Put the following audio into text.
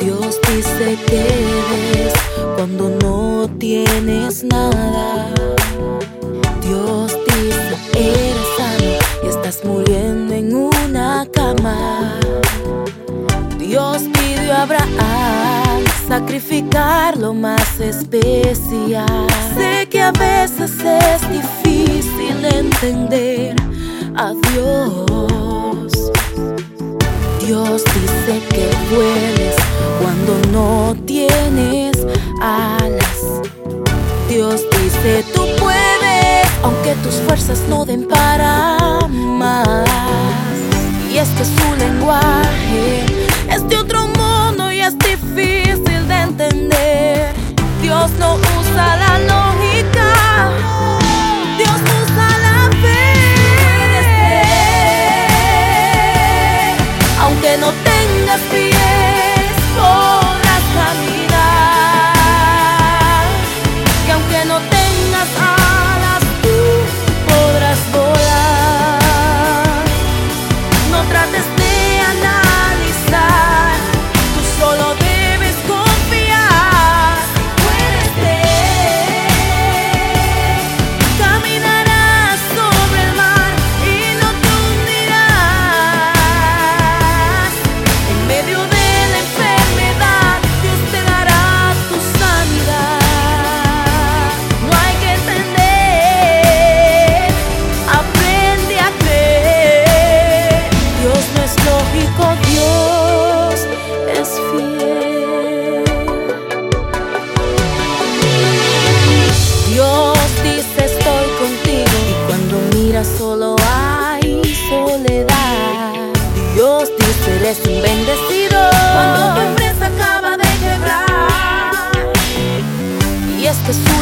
Dios dice que eres cuando no tienes nada. Dios dice eres sano y estás muriendo en una cama. Dios pidió a Abraham sacrificar lo más especial. Sé que a veces es difícil entender a Dios. Dios dice que vueles cuando no tienes alas. Dios dice tú puedes, aunque tus fuerzas no den para más. Y es que su lenguaje es de otro mundo y es difícil de entender. Dios no que es tu.